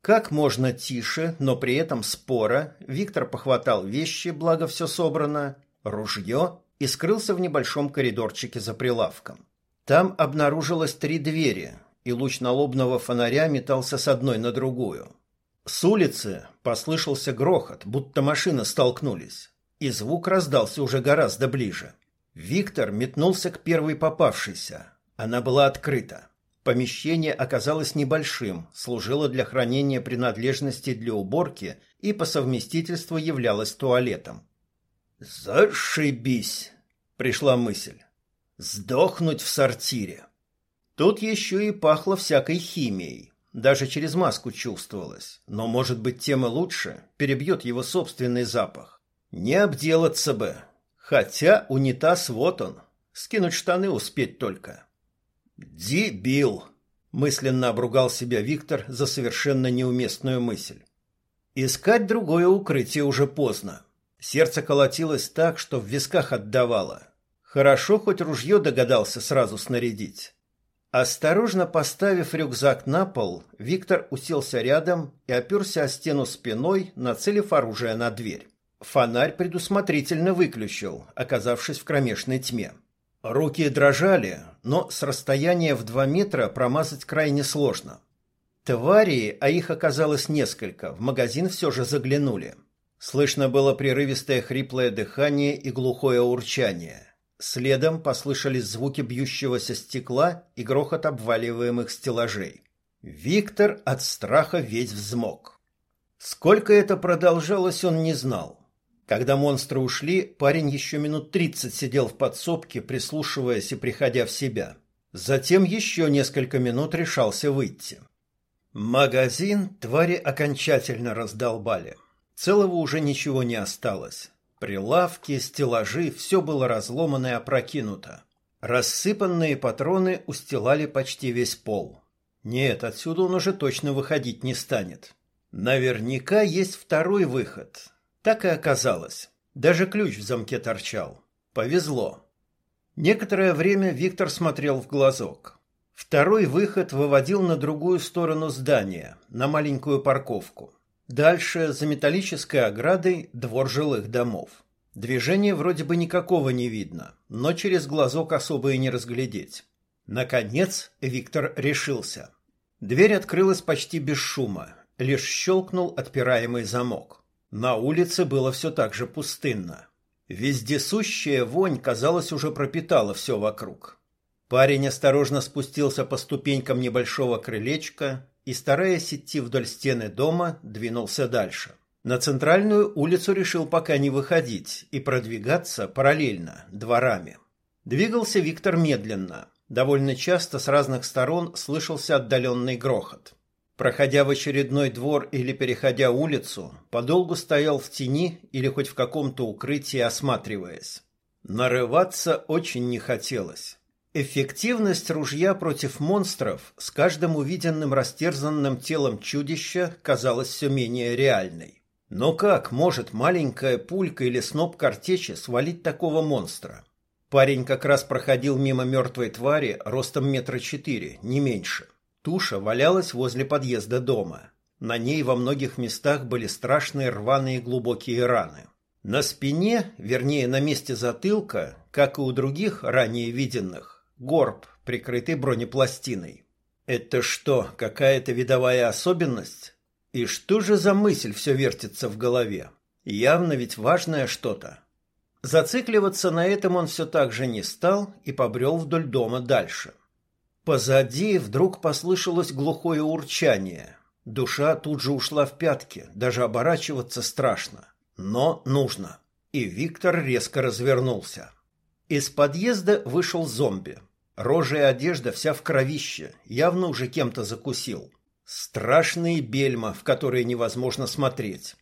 Как можно тише, но при этом спора, Виктор похватал вещи, благо все собрано, ружье и скрылся в небольшом коридорчике за прилавком. Там обнаружилось три двери, и луч налобного фонаря метался с одной на другую. С улицы послышался грохот, будто машины столкнулись, и звук раздался уже гораздо ближе. Виктор метнулся к первой попавшейся. Она была открыта. Помещение оказалось небольшим, служило для хранения принадлежностей для уборки и по совместительству являлось туалетом. «Зашибись!» — пришла мысль. «Сдохнуть в сортире!» Тут еще и пахло всякой химией. Даже через маску чувствовалось. Но, может быть, тем и лучше, перебьет его собственный запах. Не обделаться бы. Хотя унитаз вот он. Скинуть штаны успеть только. «Дебил!» — Мысленно обругал себя Виктор за совершенно неуместную мысль. Искать другое укрытие уже поздно. Сердце колотилось так, что в висках отдавало. Хорошо, хоть ружье догадался сразу снарядить. Осторожно поставив рюкзак на пол, Виктор уселся рядом и оперся о стену спиной, нацелив оружие на дверь. Фонарь предусмотрительно выключил, оказавшись в кромешной тьме. Руки дрожали, но с расстояния в два метра промазать крайне сложно. Твари, а их оказалось несколько, в магазин все же заглянули. Слышно было прерывистое хриплое дыхание и глухое урчание. Следом послышались звуки бьющегося стекла и грохот обваливаемых стеллажей. Виктор от страха весь взмок. Сколько это продолжалось, он не знал. Когда монстры ушли, парень еще минут тридцать сидел в подсобке, прислушиваясь и приходя в себя. Затем еще несколько минут решался выйти. Магазин твари окончательно раздолбали. Целого уже ничего не осталось. Прилавки, стеллажи, все было разломано и опрокинуто. Рассыпанные патроны устилали почти весь пол. Нет, отсюда он уже точно выходить не станет. Наверняка есть второй выход. Так и оказалось. Даже ключ в замке торчал. Повезло. Некоторое время Виктор смотрел в глазок. Второй выход выводил на другую сторону здания, на маленькую парковку. Дальше, за металлической оградой, двор жилых домов. Движения вроде бы никакого не видно, но через глазок особо и не разглядеть. Наконец Виктор решился. Дверь открылась почти без шума, лишь щелкнул отпираемый замок. На улице было все так же пустынно. Вездесущая вонь, казалось, уже пропитала все вокруг. Парень осторожно спустился по ступенькам небольшого крылечка и, стараясь идти вдоль стены дома, двинулся дальше. На центральную улицу решил пока не выходить и продвигаться параллельно, дворами. Двигался Виктор медленно. Довольно часто с разных сторон слышался отдаленный грохот. Проходя в очередной двор или переходя улицу, подолгу стоял в тени или хоть в каком-то укрытии осматриваясь. Нарываться очень не хотелось. Эффективность ружья против монстров с каждым увиденным растерзанным телом чудища казалась все менее реальной. Но как может маленькая пулька или сноп картечи свалить такого монстра? Парень как раз проходил мимо мертвой твари ростом метра четыре, не меньше. Туша валялась возле подъезда дома. На ней во многих местах были страшные рваные глубокие раны. На спине, вернее на месте затылка, как и у других ранее виденных, горб, прикрытый бронепластиной. Это что, какая-то видовая особенность? И что же за мысль все вертится в голове? Явно ведь важное что-то. Зацикливаться на этом он все так же не стал и побрел вдоль дома дальше. Позади вдруг послышалось глухое урчание. Душа тут же ушла в пятки, даже оборачиваться страшно. Но нужно. И Виктор резко развернулся. Из подъезда вышел зомби. Рожа и одежда вся в кровище, явно уже кем-то закусил. Страшные бельма, в которые невозможно смотреть.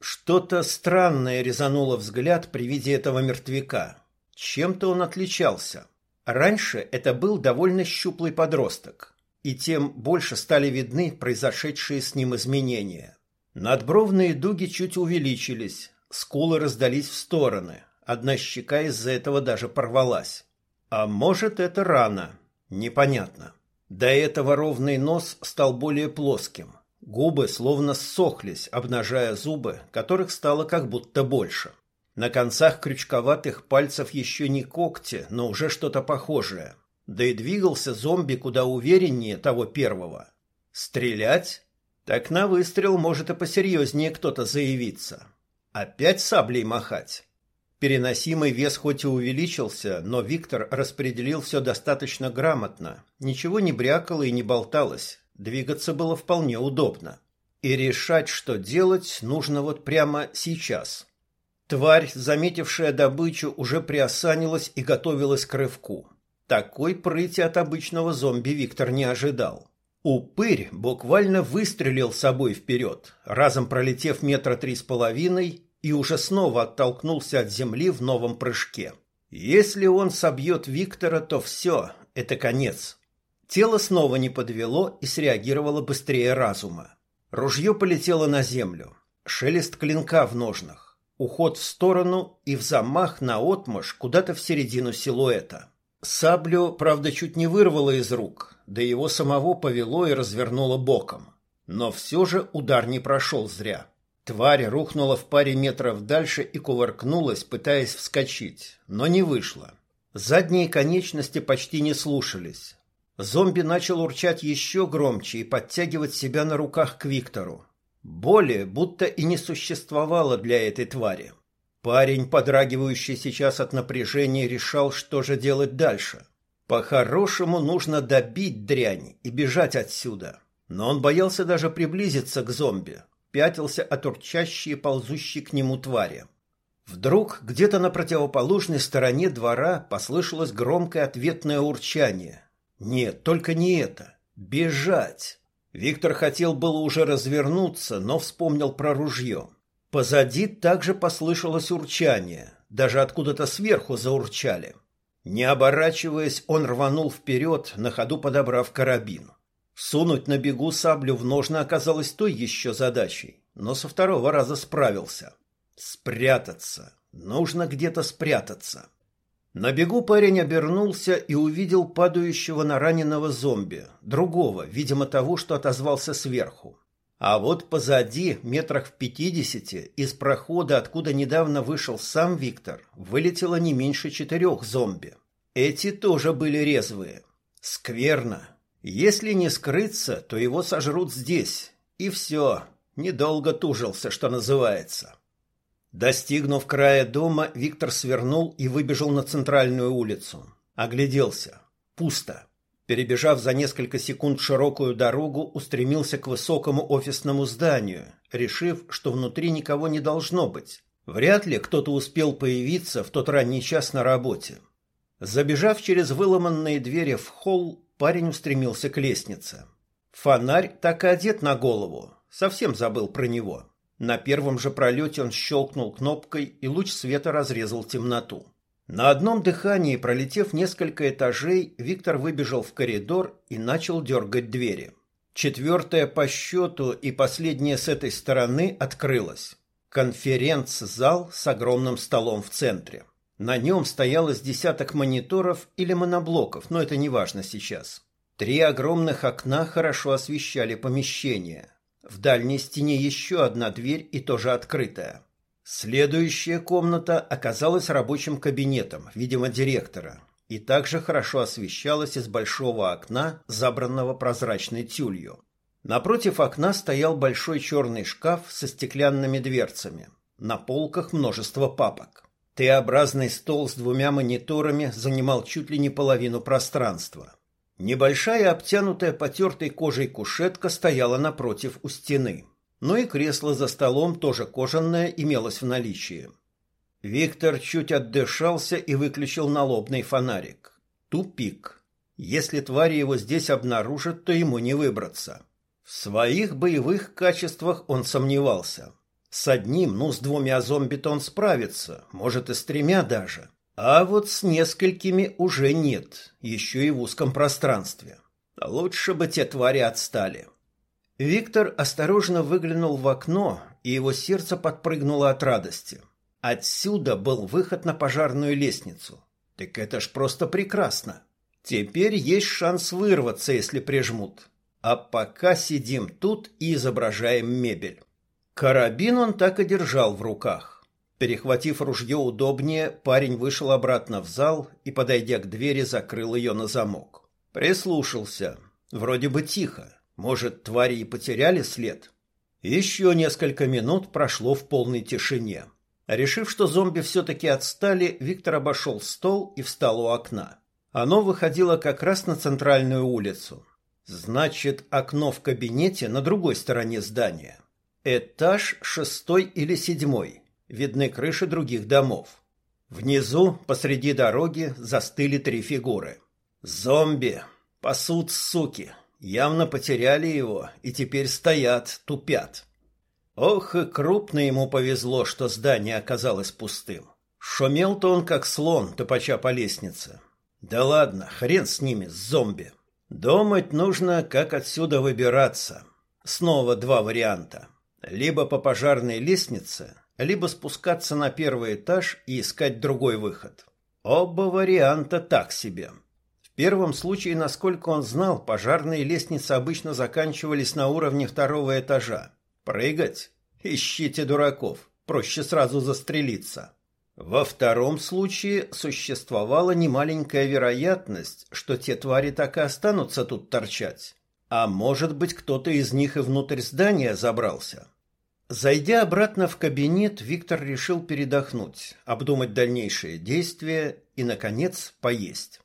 Что-то странное резануло взгляд при виде этого мертвяка. Чем-то он отличался. Раньше это был довольно щуплый подросток, и тем больше стали видны произошедшие с ним изменения. Надбровные дуги чуть увеличились, скулы раздались в стороны, одна щека из-за этого даже порвалась. А может, это рано? Непонятно. До этого ровный нос стал более плоским. Губы словно ссохлись, обнажая зубы, которых стало как будто больше. На концах крючковатых пальцев еще не когти, но уже что-то похожее. Да и двигался зомби куда увереннее того первого. Стрелять? Так на выстрел может и посерьезнее кто-то заявиться. Опять саблей махать? Переносимый вес хоть и увеличился, но Виктор распределил все достаточно грамотно. Ничего не брякало и не болталось. Двигаться было вполне удобно. И решать, что делать, нужно вот прямо сейчас. Тварь, заметившая добычу, уже приосанилась и готовилась к рывку. Такой прыти от обычного зомби Виктор не ожидал. Упырь буквально выстрелил собой вперед, разом пролетев метра три с половиной и уже снова оттолкнулся от земли в новом прыжке. Если он собьет Виктора, то все, это конец. Тело снова не подвело и среагировало быстрее разума. Ружье полетело на землю. Шелест клинка в ножнах. Уход в сторону и в замах на отмашь куда-то в середину силуэта. Саблю, правда, чуть не вырвало из рук, да его самого повело и развернуло боком. Но все же удар не прошел зря. Тварь рухнула в паре метров дальше и кувыркнулась, пытаясь вскочить, но не вышло. Задние конечности почти не слушались. Зомби начал урчать еще громче и подтягивать себя на руках к Виктору. Боли будто и не существовало для этой твари. Парень, подрагивающий сейчас от напряжения, решал, что же делать дальше. По-хорошему нужно добить дрянь и бежать отсюда. Но он боялся даже приблизиться к зомби, пятился от урчащей и ползущей к нему твари. Вдруг где-то на противоположной стороне двора послышалось громкое ответное урчание – нет, только не это. Бежать. Виктор хотел было уже развернуться, но вспомнил про ружье. Позади также послышалось урчание. Даже откуда-то сверху заурчали. Не оборачиваясь, он рванул вперед, на ходу подобрав карабин. Сунуть на бегу саблю в ножны оказалось той еще задачей, но со второго раза справился. Спрятаться. Нужно где-то спрятаться. На бегу парень обернулся и увидел падающего на раненого зомби, другого, видимо того, что отозвался сверху. А вот позади, метрах в пятидесяти, из прохода, откуда недавно вышел сам Виктор, вылетело не меньше четырех зомби. Эти тоже были резвые. Скверно. Если не скрыться, то его сожрут здесь. И все. Недолго тужился, что называется. Достигнув края дома, Виктор свернул и выбежал на центральную улицу. Огляделся. Пусто. Перебежав за несколько секунд широкую дорогу, устремился к высокому офисному зданию, решив, что внутри никого не должно быть. Вряд ли кто-то успел появиться в тот ранний час на работе. Забежав через выломанные двери в холл, парень устремился к лестнице. Фонарь так и одет на голову, совсем забыл про него. На первом же пролете он щелкнул кнопкой, и луч света разрезал темноту. На одном дыхании, пролетев несколько этажей, Виктор выбежал в коридор и начал дергать двери. Четвертая по счету и последняя с этой стороны открылась. Конференц-зал с огромным столом в центре. На нем стоялось десяток мониторов или моноблоков, но это не важно сейчас. Три огромных окна хорошо освещали помещение. В дальней стене еще одна дверь и тоже открытая. Следующая комната оказалась рабочим кабинетом, видимо, директора, и также хорошо освещалась из большого окна, забранного прозрачной тюлью. Напротив окна стоял большой черный шкаф со стеклянными дверцами. На полках множество папок. Т-образный стол с двумя мониторами занимал чуть ли не половину пространства. Небольшая обтянутая потертой кожей кушетка стояла напротив у стены. Но и кресло за столом, тоже кожаное, имелось в наличии. Виктор чуть отдышался и выключил налобный фонарик. Тупик. Если твари его здесь обнаружат, то ему не выбраться. В своих боевых качествах он сомневался. С одним, ну, с двумя зомби-то он справится, может и с тремя даже. А вот с несколькими уже нет, еще и в узком пространстве. Лучше бы те твари отстали. Виктор осторожно выглянул в окно, и его сердце подпрыгнуло от радости. Отсюда был выход на пожарную лестницу. Так это ж просто прекрасно. Теперь есть шанс вырваться, если прижмут. А пока сидим тут и изображаем мебель. Карабин он так и держал в руках. Перехватив ружье удобнее, парень вышел обратно в зал и, подойдя к двери, закрыл ее на замок. Прислушался. Вроде бы тихо. Может, твари и потеряли след? Еще несколько минут прошло в полной тишине. Решив, что зомби все-таки отстали, Виктор обошел стол и встал у окна. Оно выходило как раз на центральную улицу. Значит, окно в кабинете на другой стороне здания. Этаж шестой или седьмой видны крыши других домов. Внизу, посреди дороги, застыли три фигуры. Зомби. Пасут, суки. Явно потеряли его и теперь стоят, тупят. Ох, и крупно ему повезло, что здание оказалось пустым. Шумел-то он, как слон, топача по лестнице. Да ладно, хрен с ними, с зомби. Думать нужно, как отсюда выбираться. Снова два варианта. Либо по пожарной лестнице, либо спускаться на первый этаж и искать другой выход. Оба варианта так себе. В первом случае, насколько он знал, пожарные лестницы обычно заканчивались на уровне второго этажа. Прыгать? Ищите дураков. Проще сразу застрелиться. Во втором случае существовала немаленькая вероятность, что те твари так и останутся тут торчать. А может быть, кто-то из них и внутрь здания забрался. Зайдя обратно в кабинет, Виктор решил передохнуть, обдумать дальнейшие действия и, наконец, поесть.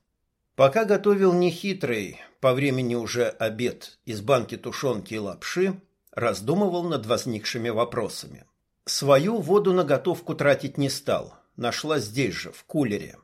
Пока готовил нехитрый, по времени уже обед из банки тушенки и лапши, раздумывал над возникшими вопросами. Свою воду на готовку тратить не стал, нашла здесь же, в кулере.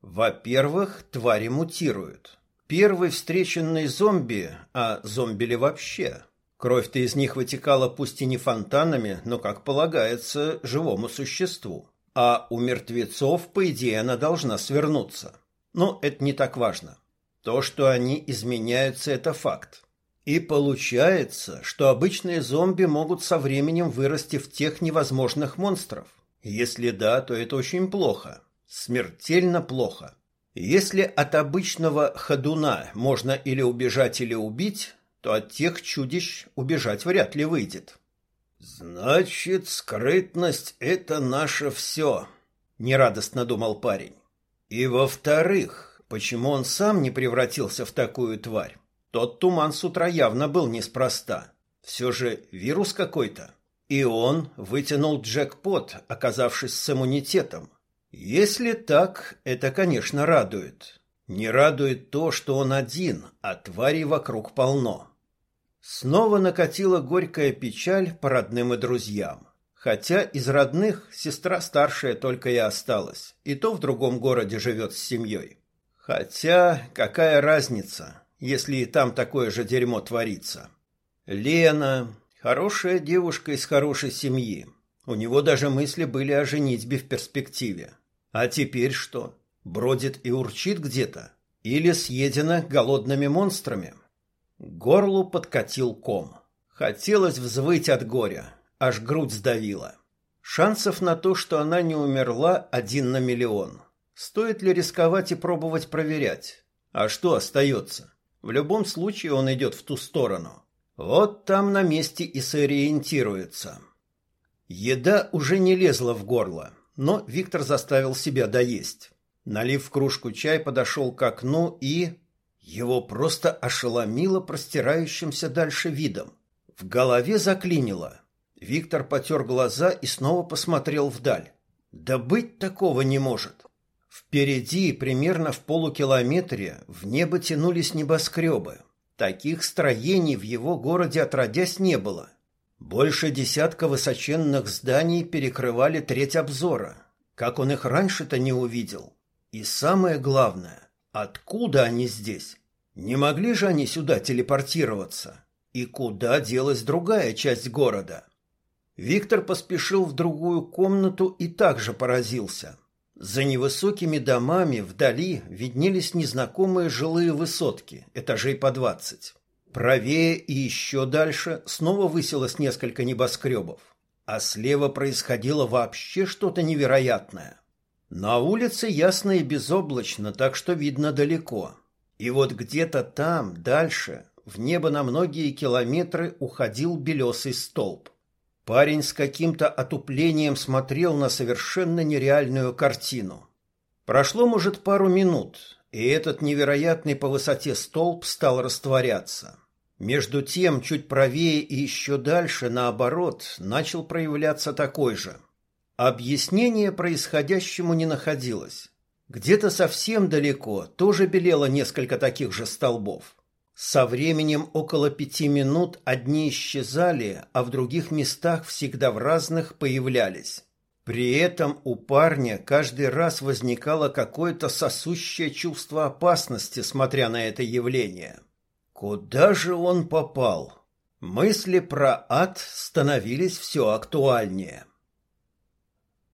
Во-первых, твари мутируют. Первый встреченный зомби, а зомби ли вообще, Кровь-то из них вытекала пусть и не фонтанами, но, как полагается, живому существу. А у мертвецов, по идее, она должна свернуться. Но это не так важно. То, что они изменяются, это факт. И получается, что обычные зомби могут со временем вырасти в тех невозможных монстров. Если да, то это очень плохо. Смертельно плохо. Если от обычного ходуна можно или убежать, или убить, то от тех чудищ убежать вряд ли выйдет. Значит, скрытность это наше все, нерадостно думал парень. И во-вторых, почему он сам не превратился в такую тварь? Тот туман с утра явно был неспроста. Все же вирус какой-то. И он вытянул джекпот, оказавшись с иммунитетом. Если так, это, конечно, радует. Не радует то, что он один, а тварей вокруг полно. Снова накатила горькая печаль по родным и друзьям. Хотя из родных сестра старшая только и осталась, и то в другом городе живет с семьей. Хотя какая разница, если и там такое же дерьмо творится. Лена, хорошая девушка из хорошей семьи. У него даже мысли были о женитьбе в перспективе. А теперь что? бродит и урчит где-то? Или съедена голодными монстрами? Горлу подкатил ком. Хотелось взвыть от горя, аж грудь сдавила. Шансов на то, что она не умерла, один на миллион. Стоит ли рисковать и пробовать проверять? А что остается? В любом случае он идет в ту сторону. Вот там на месте и сориентируется. Еда уже не лезла в горло, но Виктор заставил себя доесть. Налив в кружку чай, подошел к окну и... Его просто ошеломило простирающимся дальше видом. В голове заклинило. Виктор потер глаза и снова посмотрел вдаль. Да быть такого не может. Впереди, примерно в полукилометре, в небо тянулись небоскребы. Таких строений в его городе отродясь не было. Больше десятка высоченных зданий перекрывали треть обзора. Как он их раньше-то не увидел? И самое главное, откуда они здесь? Не могли же они сюда телепортироваться? И куда делась другая часть города? Виктор поспешил в другую комнату и также поразился. За невысокими домами вдали виднелись незнакомые жилые высотки, этажей по двадцать. Правее и еще дальше снова высилось несколько небоскребов, а слева происходило вообще что-то невероятное. На улице ясно и безоблачно, так что видно далеко. И вот где-то там, дальше, в небо на многие километры уходил белесый столб. Парень с каким-то отуплением смотрел на совершенно нереальную картину. Прошло, может, пару минут, и этот невероятный по высоте столб стал растворяться. Между тем, чуть правее и еще дальше, наоборот, начал проявляться такой же. Объяснение происходящему не находилось. Где-то совсем далеко тоже белело несколько таких же столбов. Со временем около пяти минут одни исчезали, а в других местах всегда в разных появлялись. При этом у парня каждый раз возникало какое-то сосущее чувство опасности, смотря на это явление. Куда же он попал? Мысли про ад становились все актуальнее.